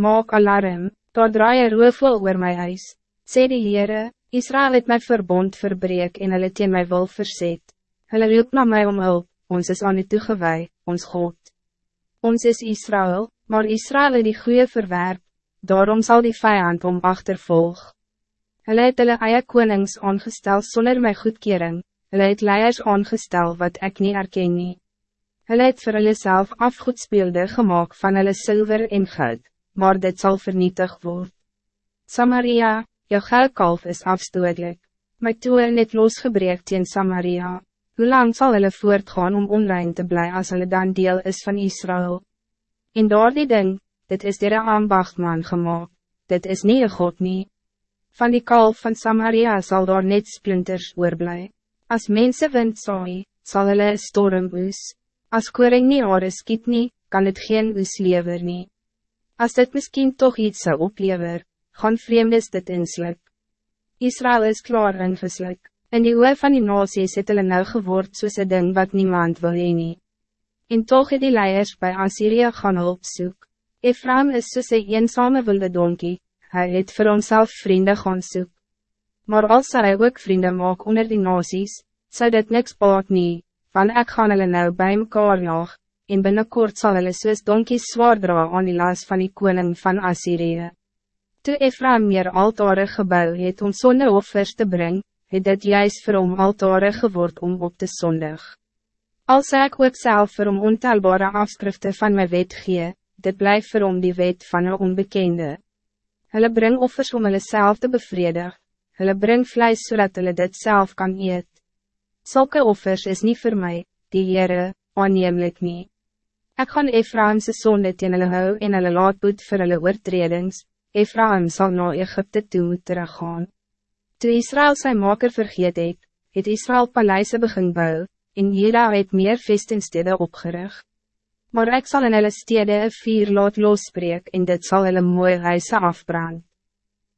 maak alarm, daar draai een roofel oor my huis, sê die Heere, Israël het my verbond verbreek en hulle teen my wil verzet. Hulle roep na my om hulp, ons is aan u toegewij, ons God. Ons is Israël, maar Israël het die goeie verwerp, daarom zal die vijand om achtervolg. Hulle het hulle eie konings aangestel sonder my goedkering, hulle het leiers aangestel wat ik niet herken nie. Hulle het vir hulle self afgoedspeelde gemaakt van hulle zilver en goud, maar dit zal vernietig worden. Samaria, jou goudkalf is afstootlik, my toer net losgebreek teen Samaria. Hoe lang zal hulle voortgaan om onrein te blij als hulle dan deel is van Israël? En door die ding, dit is dier een ambachtman gemaakt, dit is niet een God niet. Van die kalf van Samaria zal daar net splinters oorblij. Als mensen wind saai, sal hulle een storm oes. As koring nie aarde skiet nie, kan het geen oes lever nie. As dit misschien toch iets zou oplever, gaan vreemdes dit inslik. Israël is klaar ingeslik. In die oor van die nasies het hulle nou geword soos een ding wat niemand wil heen nie. En toch het die leiers bij Assyrië gaan hulp soek. Ephraim is soos een eenzame wilde donkie, hij het vir homself vrienden gaan soek. Maar als hy ook vrienden maak onder die nasies, zou dit niks baat nie, van ek gaan hulle nou bij mekaar jaag, en binnenkort sal hulle soos donkies zwaar dra aan die las van die koning van Assyrië. Toe Ephraim meer altare gebouw het om offers te brengen, het dit juist vir hom altare geword om op te zondig. Als ik ook zelf vir hom ontelbare afskriften van mijn wet gee, dit blijft vir hom die wet van een onbekende. Hulle bring offers om hulle self te bevredig, hulle bring vlees zodat hulle dit zelf kan eet. Zulke offers is niet voor mij, die Heere, aannemelijk nie. Ek gaan Ephraimse sonde teen hulle hou en hulle laat boet vir hulle oortredings, Ephraim zal naar Egypte toe teruggaan. Toe Israël zijn maker vergeet het, het Israël paleise begin bou, en Jeda het meer vestingstede opgerig. Maar ik zal in hulle stede een vier laat losbreek en dit zal hulle mooi huise afbrand.